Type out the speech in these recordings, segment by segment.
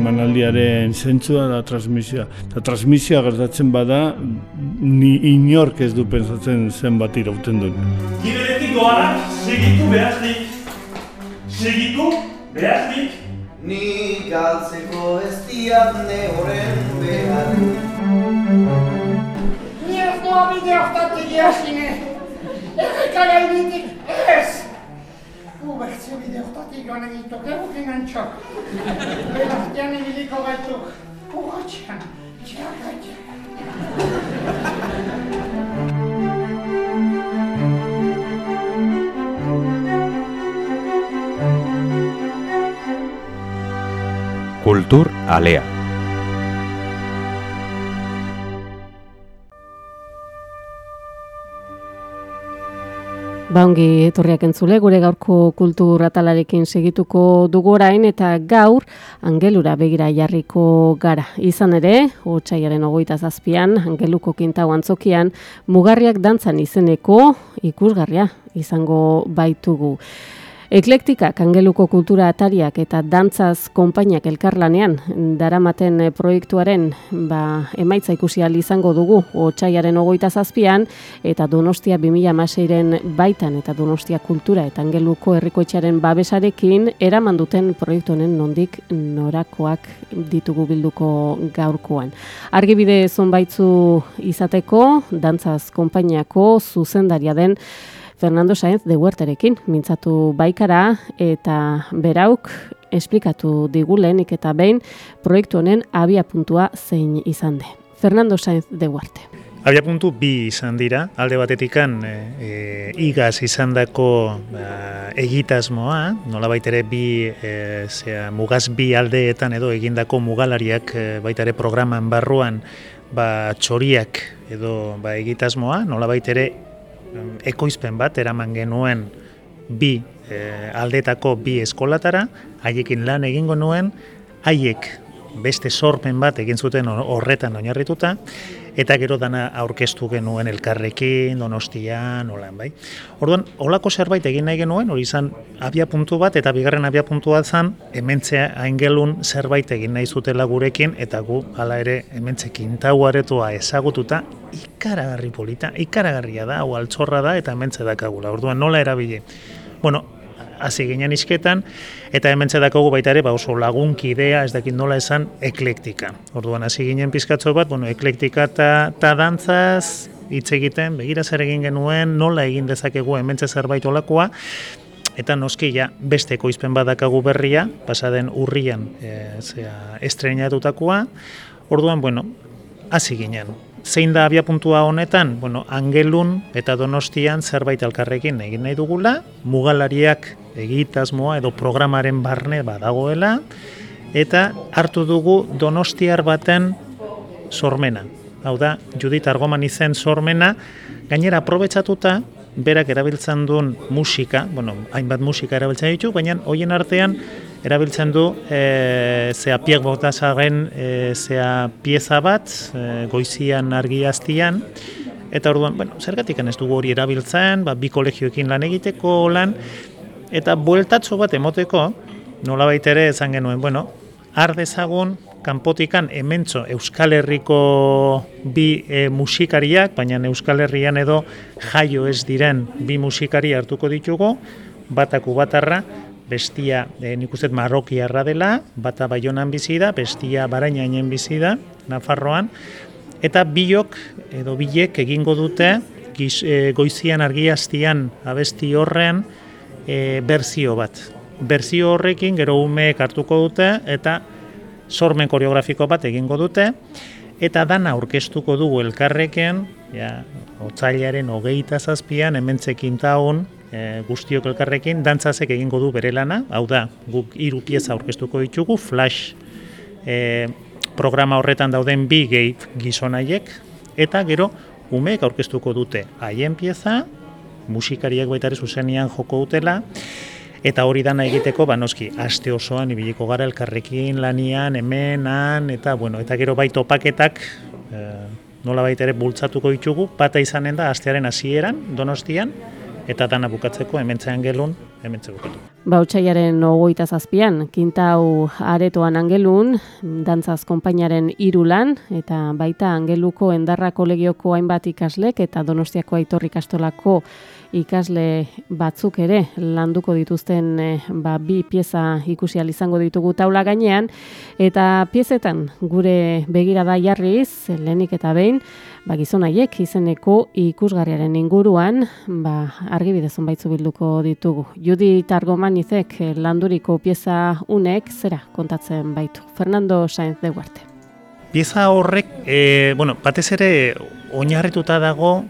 emanaldiaren zentzua da transmisioa. Eta transmisioa gertatzen bada, ni inork ez du pensatzen zen bat irauten duen. Giberetik doanak, segitu behaznik. Segitu behaznik. Ni galtzeko ez diat ne horren behar. Ni ez doa bide hortatik jasine. Errekara initik ez. Ubertze bide hortatik joan egituk, egukin antxok. Belartian ibiliko gaituk. Urratxean, txarra txarra. Kultur Alea. Baungi etorriak entzule, gure gaurko kultur atalarekin segituko dugu orain eta gaur angelura begira jarriko gara. Izan ere, otxaiaren ogoita zazpian, angeluko kintau antzokian, mugarriak dantzan izeneko ikusgarria izango baitugu. Eklektikak angeluko kultura atariak eta dantzaz konpainiak elkarlanean daramaten eh, proiektuaren ba, emaitza ikusi izango dugu otxaiaren ogoita zazpian eta donostia 2006-ren baitan eta donostia kultura eta angeluko herrikoetxearen babesarekin eraman duten proiektu honen nondik norakoak ditugu bilduko gaurkoan. Argibide zonbaitzu izateko dantzaz konpainiako zuzendaria den Fernando Saenz de Huerterekin mintzatu baikara eta berauk esplikatu digu lehenik eta behin proiektu honen abia puntua zein izan de. Fernando Saenz de Huerte. Abia puntu bi izan dira, alde batetikan e, e, igaz izan dako ba, egitasmoa, nola baitere bi e, zera, mugaz bi aldeetan edo egindako mugalariak e, baitare programan barruan ba, txoriak edo ba, egitasmoa, nola baitere ekoizpen bat eraman genuen bi e, aldetako bi eskolatara, haiekin lan egingo nuen, haiek beste sorpen bat egin zuten horretan oinarrituta, eta gero dana aurkeztu genuen elkarrekin, donostian, holan, bai. Orduan, holako zerbait egin nahi genuen, hori izan abia puntu bat, eta bigarren abia puntu bat zan, hementzea aingelun zerbait egin nahi zutela gurekin, eta gu, hala ere, hementze kintau aretua ezagututa, ikaragarri polita, ikaragarria da, hau altxorra da, eta hementze dakagula. Orduan, nola erabili? Bueno, hasi ginen isketan, eta hemen dakogu baita ere, ba oso lagunki idea, ez dakit nola esan, eklektika. Orduan hasi ginen pizkatzo bat, bueno, eklektika eta ta dantzaz, hitz egiten, begira zer egin genuen, nola egin dezakegu hementze zerbait olakoa, eta noski ja beste ekoizpen badakagu berria, pasaden urrian e, zera, estrenatutakoa, orduan, bueno, hasi ginen, zein da abia puntua honetan, bueno, angelun eta donostian zerbait elkarrekin egin nahi dugula, mugalariak egitasmoa edo programaren barne badagoela, eta hartu dugu donostiar baten sormena. Hau da, Judit Argoman izen sormena, gainera aprobetsatuta, berak erabiltzen duen musika, bueno, hainbat musika erabiltzen ditu, baina hoien artean erabiltzen du e, zea piek botasaren e, zea pieza bat, e, goizian argiaztian, eta orduan, bueno, zergatik ez dugu hori erabiltzen, ba, bi kolegioekin lan egiteko lan, eta bueltatzo bat emoteko, nola ere ezan genuen, bueno, ardezagun, kanpotikan hementzo Euskal Herriko bi e, musikariak, baina Euskal Herrian edo jaio ez diren bi musikari hartuko ditugu, bataku batarra, bestia e, nik uste marrokiarra dela, bata baionan bizi da, bestia barainainen bizi da, Nafarroan, eta biok edo bilek egingo dute giz, e, goizian argiaztian abesti horren e, berzio bat. Berzio horrekin gero umeek hartuko dute eta sormen koreografiko bat egingo dute, eta dana aurkeztuko dugu elkarreken, ja, otzailaren hogeita zazpian, hementzekin taun, e, guztiok elkarrekin, dantzazek egingo du bere lana, hau da, guk hiru pieza aurkeztuko ditugu, flash e, programa horretan dauden bi gehi gizonaiek, eta gero umeek aurkeztuko dute haien pieza, musikariak baitare zuzenian joko dutela, eta hori dana egiteko ba noski aste osoan ibiliko gara elkarrekin lanian hemenan eta bueno eta gero bai topaketak e, nola baita ere bultzatuko ditugu. Pata izanen da astearen hasieran Donostian eta dana bukatzeko hementzean gelun hemen bukatu. Bautsaiaren ogoita zazpian, kintau aretoan angelun, dantzaz konpainaren irulan, eta baita angeluko endarra kolegioko hainbat ikaslek eta donostiako aitorrik astolako ikasle batzuk ere landuko dituzten eh, ba, bi pieza ikusi izango ditugu taula gainean eta piezetan gure begirada jarriz lehenik eta behin ba, gizonaiek izeneko ikusgarriaren inguruan ba, argibide zonbaitzu bilduko ditugu. Judi Targomanizek landuriko pieza unek zera kontatzen baitu. Fernando Sainz de Guarte. Pieza horrek, e, bueno, batez ere oinarrituta dago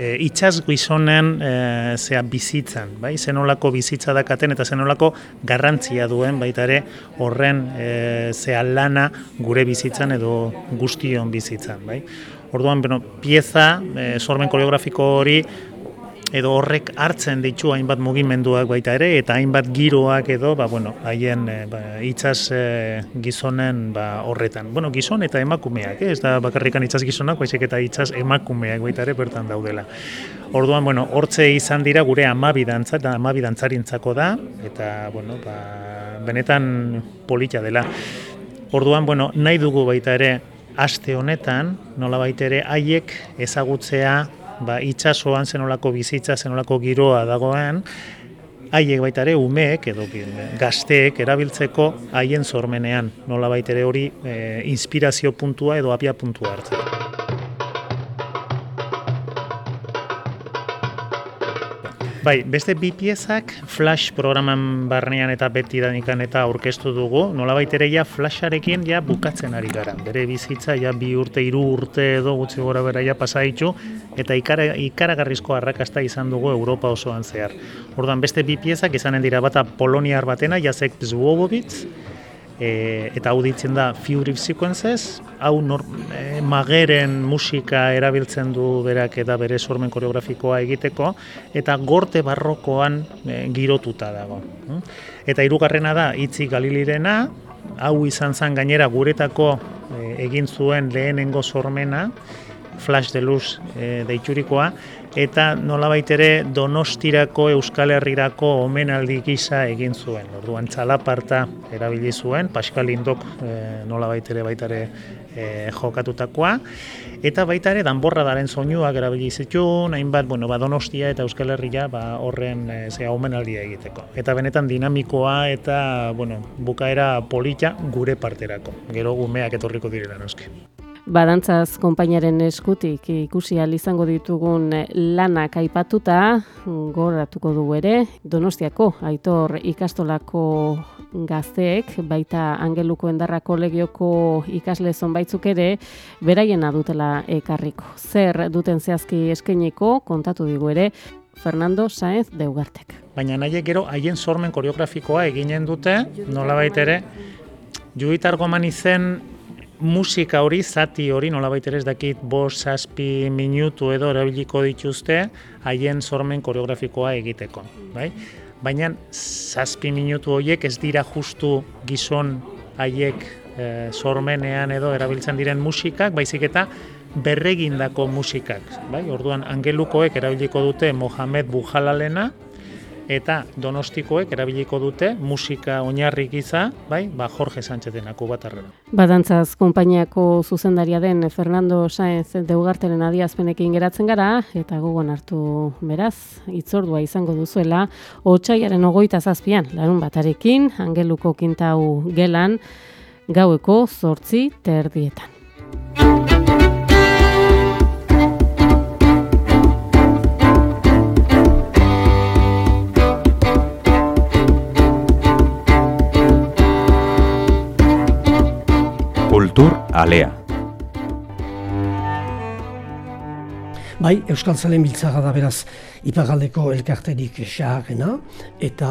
e, itxaz gizonen e, zea bizitzan, bai? zenolako bizitza dakaten eta zenolako garrantzia duen baita ere horren e, zea lana gure bizitzan edo guztion bizitzan. Bai? Orduan, bueno, pieza, e, sormen koreografiko hori, edo horrek hartzen ditu hainbat mugimenduak baita ere eta hainbat giroak edo ba bueno haien e, ba, itsas e, gizonen ba, horretan bueno gizon eta emakumeak eh? ez da bakarrikan itsas gizonak baizik eta itsas emakumeak baita ere bertan daudela orduan bueno hortze izan dira gure 12 dantza 12 dantzarintzako da eta bueno ba, benetan polita dela orduan bueno nahi dugu baita ere aste honetan nola ere haiek ezagutzea ba, itxasoan zenolako bizitza, zenolako giroa dagoen, haiek baita ere umeek edo gazteek erabiltzeko haien sormenean, nola ere hori e, inspirazio puntua edo apia puntua hartzen. Bai, beste bi piezak Flash programan barnean eta beti danikan eta aurkeztu dugu, nola ere ja Flasharekin ja bukatzen ari gara. Bere bizitza ja bi urte, hiru urte edo gutxi gora bera ja pasaitu eta ikara, ikaragarrizko arrakasta izan dugu Europa osoan zehar. Orduan beste bi piezak izanen dira bata Poloniar batena, Jacek Zwobovic, e, eta hau ditzen da Fury Sequences, hau nor, e, mageren musika erabiltzen du berak eta bere sormen koreografikoa egiteko, eta gorte barrokoan e, girotuta dago. Hm? Eta hirugarrena da Itzi Galilirena, hau izan zen gainera guretako e, egin zuen lehenengo sormena, Flash de Luz e, deiturikoa, eta nolabait ere Donostirako Euskal Herrirako omenaldi gisa egin zuen. Orduan txalaparta erabili zuen, Pascal Indok e, nolabait ere baitare e, jokatutakoa eta baita ere danborra daren soinuak erabili zituen, hainbat, bueno, ba Donostia eta Euskal Herria ba horren e, zea omenaldia egiteko. Eta benetan dinamikoa eta bueno, bukaera polita gure parterako. Gero gumeak etorriko direla noski. Badantzaz konpainaren eskutik ikusi izango ditugun lanak aipatuta, goratuko dugu ere, Donostiako aitor ikastolako gazteek, baita angeluko endarra kolegioko ikasle zonbaitzuk ere, beraiena dutela ekarriko. Zer duten zehazki eskeniko, kontatu digu ere, Fernando Saez Deugartek. Baina nahiek gero haien sormen koreografikoa eginen dute, nola ere, Juitar Goman izen musika hori, zati hori, nola baita ez dakit, bos, zazpi minutu edo erabiliko dituzte, haien sormen koreografikoa egiteko. Bai? Baina zazpi minutu horiek ez dira justu gizon haiek e, sormenean edo erabiltzen diren musikak, baizik eta berregindako musikak. Bai? Orduan, angelukoek erabiliko dute Mohamed Bujalalena, eta donostikoek erabiliko dute musika oinarri giza, bai, ba Jorge Sánchezen akubatarra. Badantzaz konpainiako zuzendaria den Fernando Sáenz deugarteren adiazpenekin geratzen gara, eta gogon hartu beraz, itzordua izango duzuela, otxaiaren ogoita zazpian, larun batarekin, angeluko kintau gelan, gaueko zortzi terdietan. Kultur Alea. Bai, Euskal Zalen biltzaga da beraz ipagaldeko elkarterik xaharena eta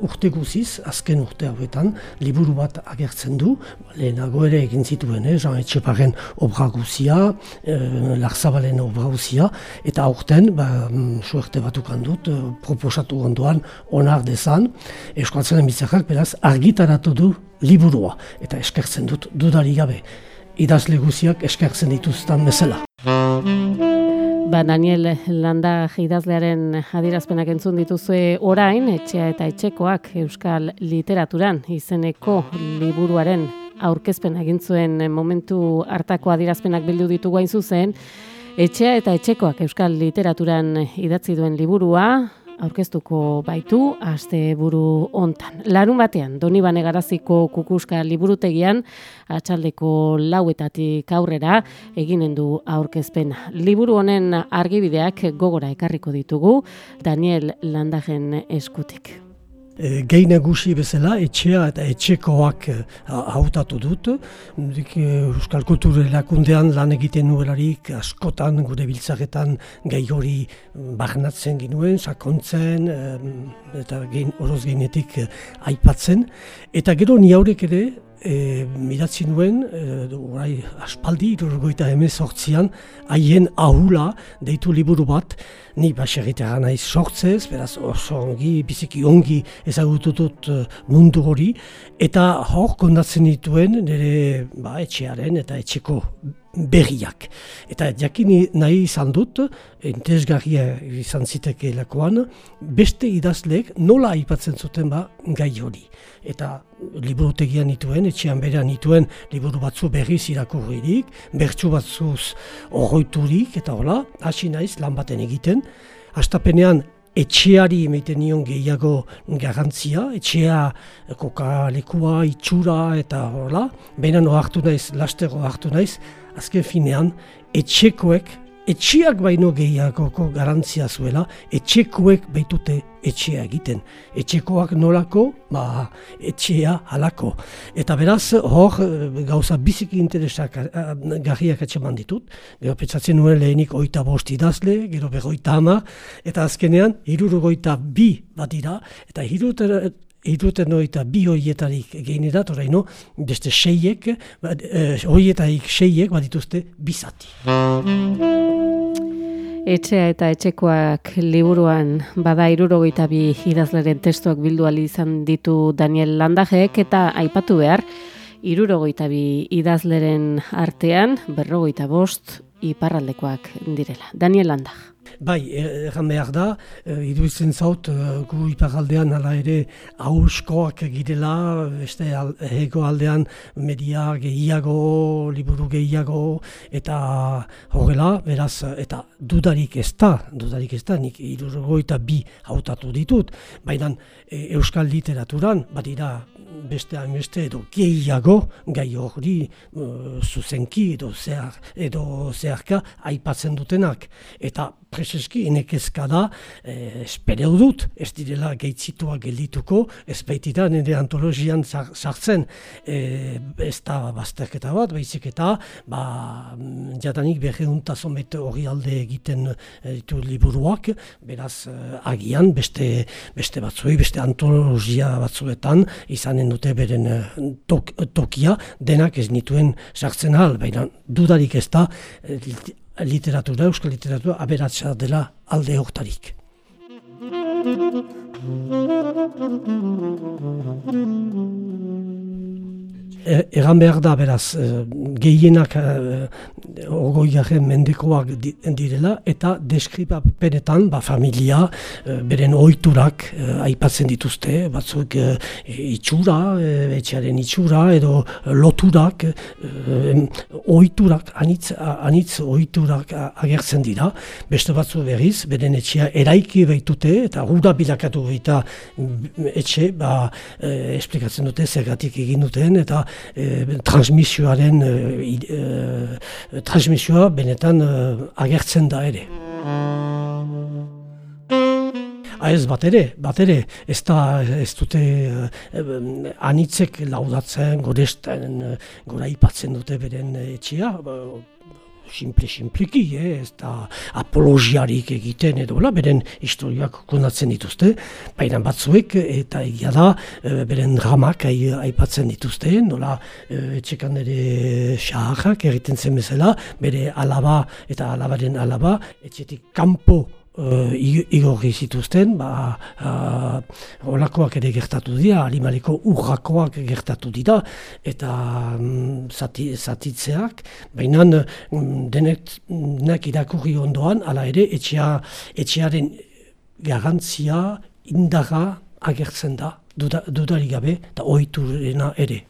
urte guziz, azken urte hauetan, liburu bat agertzen du, lehenago ere egin zituen, eh? Jean Etxeparen obra guzia, eh, Larzabalen obra guzia, eta aurten, ba, mm, suerte batukan dut, eh, proposatu ondoan onar dezan, Euskal Zalen biltzagak beraz argitaratu du liburua eta eskertzen dut dudari gabe idazle guziak eskertzen dituztan bezala. Ba, Daniel Landa idazlearen adirazpenak entzun dituzue orain, etxea eta etxekoak euskal literaturan izeneko liburuaren aurkezpen egin zuen momentu hartako adirazpenak bildu ditugu hain zuzen, etxea eta etxekoak euskal literaturan idatzi duen liburua, aurkeztuko baitu aste buru hontan. Larun batean, doni bane garaziko kukuska liburutegian, atxaldeko lauetatik aurrera eginen du aurkezpena. Liburu honen argibideak gogora ekarriko ditugu, Daniel Landagen eskutik e, gehi nagusi bezala etxea eta etxekoak e, hautatu dut. Dik, e, Euskal Kultur erakundean lan egiten nuelarik askotan gure biltzaketan gai hori bagnatzen ginuen, sakontzen eta gein, oroz gainetik aipatzen. Eta gero ni haurek ere e, miratzi nuen, e, orai aspaldi, irurgoita hemen sortzian, haien ahula deitu liburu bat, ni baserritea naiz sortzez, beraz oso ongi, biziki ongi ezagututut e, mundu hori, eta hor kondatzen dituen nire ba, etxearen eta etxeko berriak. Eta jakin nahi izan dut, entesgarria izan ziteke lakoan, beste idazleek nola aipatzen zuten ba gai hori. Eta liburutegian nituen, etxean berean nituen liburu batzu berriz irakurririk, bertsu batzuz horroiturik, eta hola, hasi naiz lan baten egiten. Astapenean etxeari emaiten nion gehiago garantzia, etxea kokalekua, itxura eta hola, behinan hartu naiz, lastero hartu naiz, azken finean, etxekoek, etxeak baino gehiagoko garantzia zuela, etxekoek baitute etxea egiten. Etxekoak nolako, ba, etxea halako. Eta beraz, hor, gauza biziki interesak garriak atxeman ditut. Gero petsatzen nuen lehenik oita bost idazle, gero begoita ama, eta azkenean, irurugoita bi bat dira, eta Iduten eta bi hoietarik gehienerat, oraino, beste seiek, eh, hoietarik seiek badituzte bizati. Etxea eta etxekoak liburuan bada irurogeita bi idazleren testuak bildu izan ditu Daniel Landajek eta aipatu behar, irurogeita bi idazleren artean berrogeita bost iparraldekoak direla. Daniel Landaj. Bai, erran behar da, e, iduitzen zaut, e, gu iparaldean ala ere hauskoak girela, beste ego aldean media gehiago, liburu gehiago, eta horrela, beraz, eta dudarik ez da, dudarik ez da, nik irurgo bi hautatu ditut, baina e, euskal literaturan, badira beste hainbeste edo gehiago gai hori uh, zuzenki edo zehar edo zeharka aipatzen dutenak. Eta preseski inekezka da eh, espereu dut ez direla geitzitua geldituko ez baitira nire antologian sartzen eh, ez da bazterketa bat baizik eta ba, jadanik berreunta zomet hori alde egiten eh, ditu liburuak beraz agian beste beste batzuei beste antologia batzuetan izanen dute beren tok, tokia denak ez nituen sartzen hal, baina dudarik ez da literatura, euskal literatura aberatsa dela alde hortarik. E, egan behar da, beraz, e, gehienak e, ogoi mendekoak direla, eta deskriba penetan, ba, familia, beren oiturak aipatzen dituzte, batzuk itxura, etxearen itxura, edo loturak, oiturak, anitz, anitz oiturak agertzen dira, beste batzu berriz, beren etxea eraiki baitute, eta gura bilakatu baita etxe, ba, esplikatzen dute, zergatik egin duten, eta e, transmisioaren e, e, transmisioa benetan e, agertzen da ere. Ah, ez bat ere, bat ere, ez da, ez dute anitzek laudatzen, goresten, gora ipatzen dute beren etxea, ba, simple simpliki, eh, ez da apologiarik egiten edo la, beren historiak kondatzen dituzte, baina batzuek eta egia da e, beren dramak aipatzen dituzte, nola e, etxekan ere xaharrak egiten zen bezala, bere alaba eta alabaren alaba, etxetik kanpo uh, igorri zituzten, ba, uh, olakoak ere gertatu dira, animaliko urrakoak gertatu dira, eta um, zati, zatitzeak, baina um, denek, irakurri ondoan, ala ere, etxea, etxearen garantzia, indaga agertzen da, dudarik gabe, eta ohiturena ere.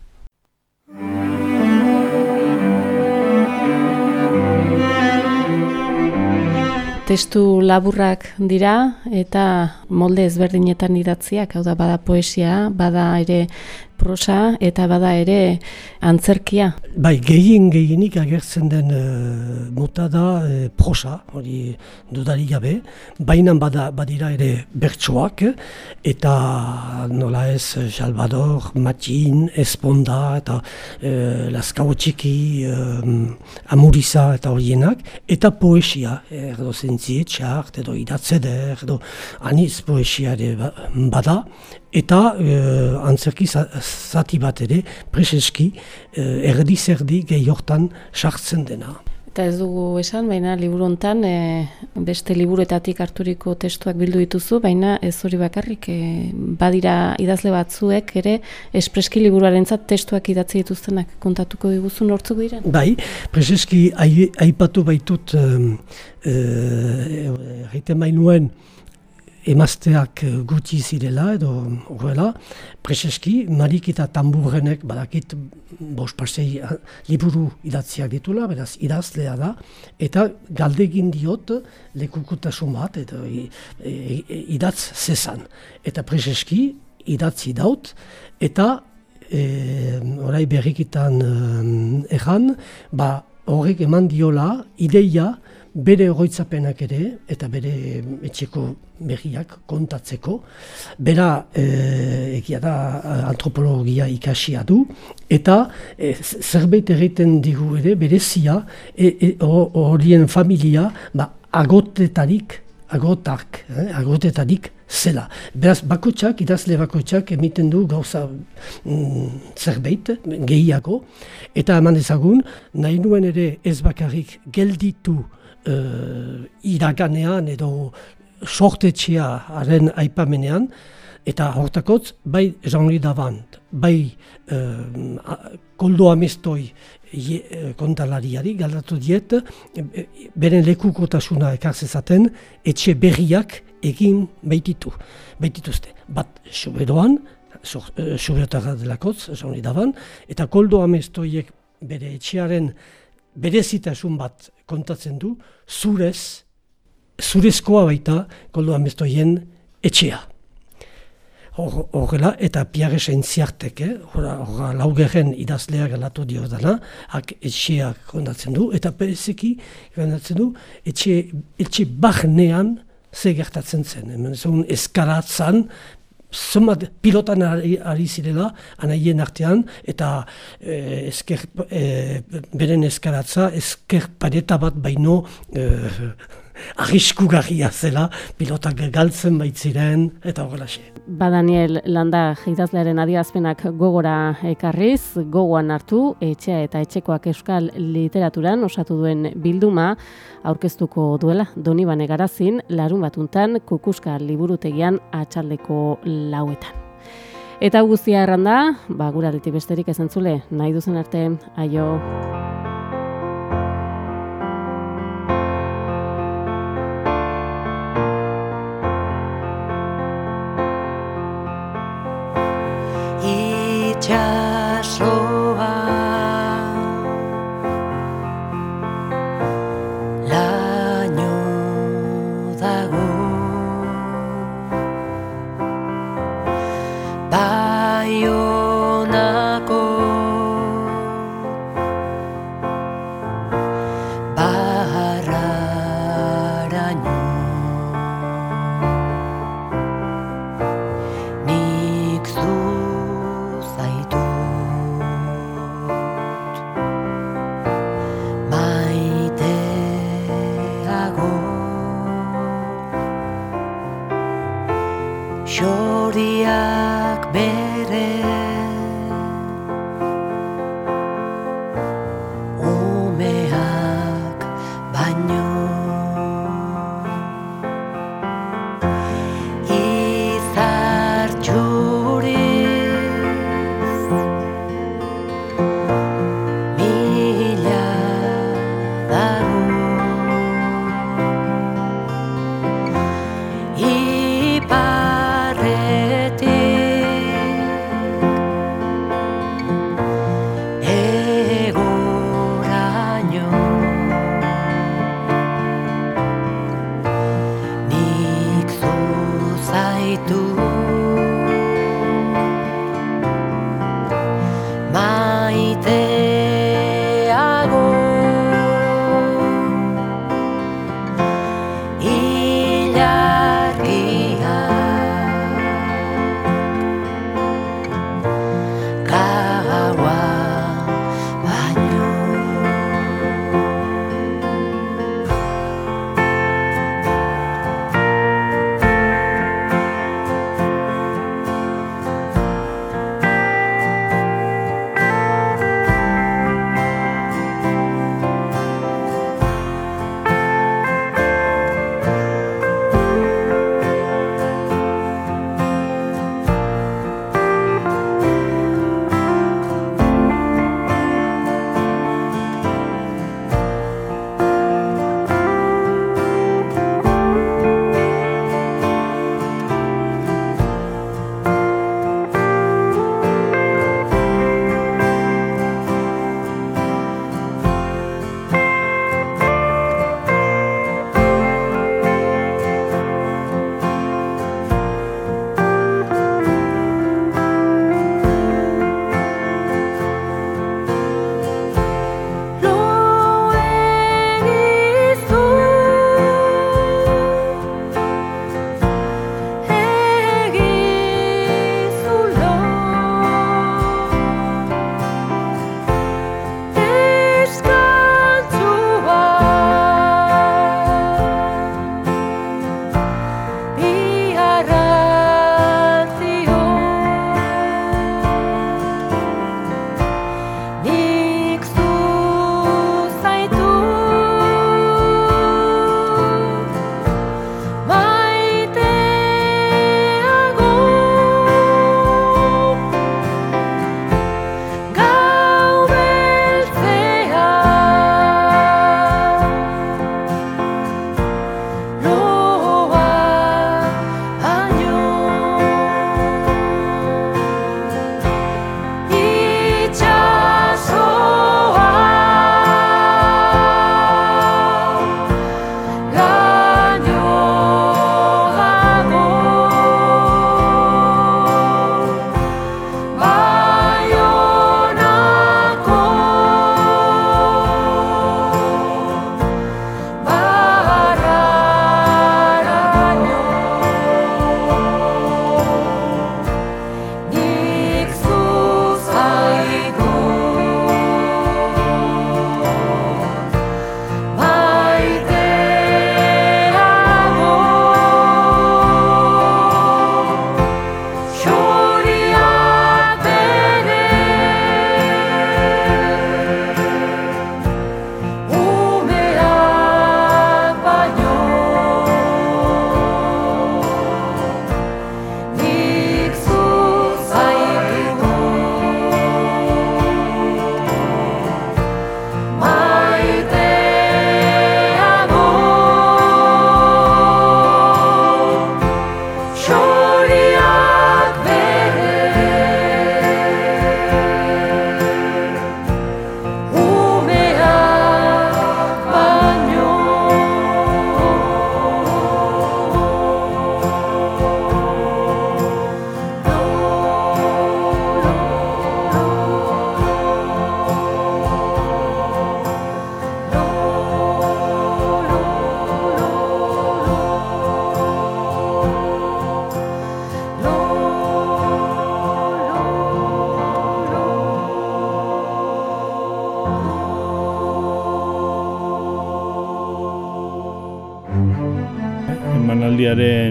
Testu laburrak dira eta molde ezberdinetan idatziak, hau da bada poesia, bada ere prosa eta bada ere antzerkia. Bai, gehien gehienik agertzen den uh, mota da uh, prosa, hori dudari gabe, baina bada, badira ere bertsoak, eta nola ez Salvador, Matin, Esponda, eta uh, Laskao Txiki, uh, Amuriza eta horienak, eta poesia, erdo zentzie, txart, edo idatzeder, edo aniz poesia ere ba, bada, eta uh, antzerki zati bat ere, preseski, uh, erdi zerdi gehiotan sartzen dena. Eta ez dugu esan, baina liburu hontan e, beste liburuetatik harturiko testuak bildu dituzu, baina ez hori bakarrik e, badira idazle batzuek ere espreski liburuarentzat testuak idatzi dituztenak kontatuko diguzu nortzuk dira? Bai, preseski aipatu baitut egiten e, bainuen emazteak eh, gutxi zirela edo horrela, preseski, marik eta tamburrenek badakit bos pasei eh, liburu idatziak ditula, beraz idazlea da, eta galdegin diot lekukutasun bat, eta e, e, idatz zezan. Eta preseski idatzi daut, eta e, orai berrikitan e, erran, ba, horrek eman diola ideia bere egoitzapenak ere eta bere etxeko berriak kontatzeko. Bera e, egia da antropologia ikasia du eta e, zerbait egiten digu ere berezia e, e, horien e, familia ba, agotetarik agotak, eh, agotetarik zela. Beraz, bakotxak, idazle bakotxak emiten du gauza mm, zerbait, gehiago, eta eman ezagun, nahi nuen ere ez bakarrik gelditu uh, iraganean edo sortetxea haren aipamenean, eta hortakotz, bai Jean-Louis Davant, bai uh, koldo amestoi uh, kontalariari galdatu diet, beren lekukotasuna ekartzezaten, etxe berriak egin baititu, baitituzte. Bat soberoan, soberotarra delakotz, Jean-Louis Davant, eta koldo amestoiek bere etxearen berezitasun bat kontatzen du, zurez, zurezkoa baita koldoan bestoien etxea. Horrela, eta piare ziartek, eh? horra laugerren idazlea galatu dio dana, hak etxeak kontatzen du, eta bereziki kontatzen du, etxe, etxe bahnean ze gertatzen zen. Hemen ezagun eskaratzan, Zumat pilotan ari, ari zirela, anaien artean, eta e, esker, e, beren eskaratza, esker pareta bat baino e, arriskugarria zela, pilotak galtzen baitziren, eta horrelaxe. Ba Daniel Landa idazlearen adiazpenak gogora ekarriz, gogoan hartu, etxea eta etxekoak euskal literaturan osatu duen bilduma, aurkeztuko duela Donibane Garazin, larun batuntan kukuska liburutegian atxaldeko lauetan. Eta guztia erranda, ba, gura besterik ezentzule, nahi duzen arte, aio. itxasoa. Laino dago. Baio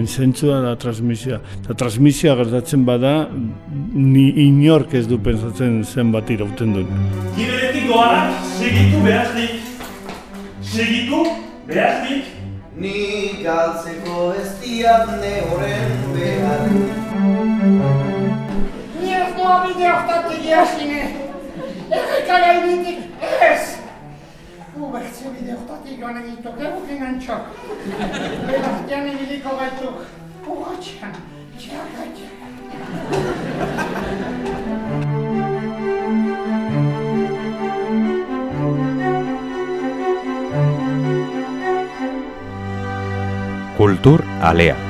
zentzua da transmisioa. Eta transmisioa gertatzen bada, ni inork ez du pensatzen zenbat irauten duen. Giberetik doanak segitu behaznik. Segitu behaznik. Ni galtzeko ez diat ne horren behar Ni ez doa bide hortatik jasine. Erreka gainetik ez. Ubertze bide hortatik joan egituk, egukin antxok. Belartian ibiliko gaituk. Urratxean, txaka, txaka. Kultur Alea.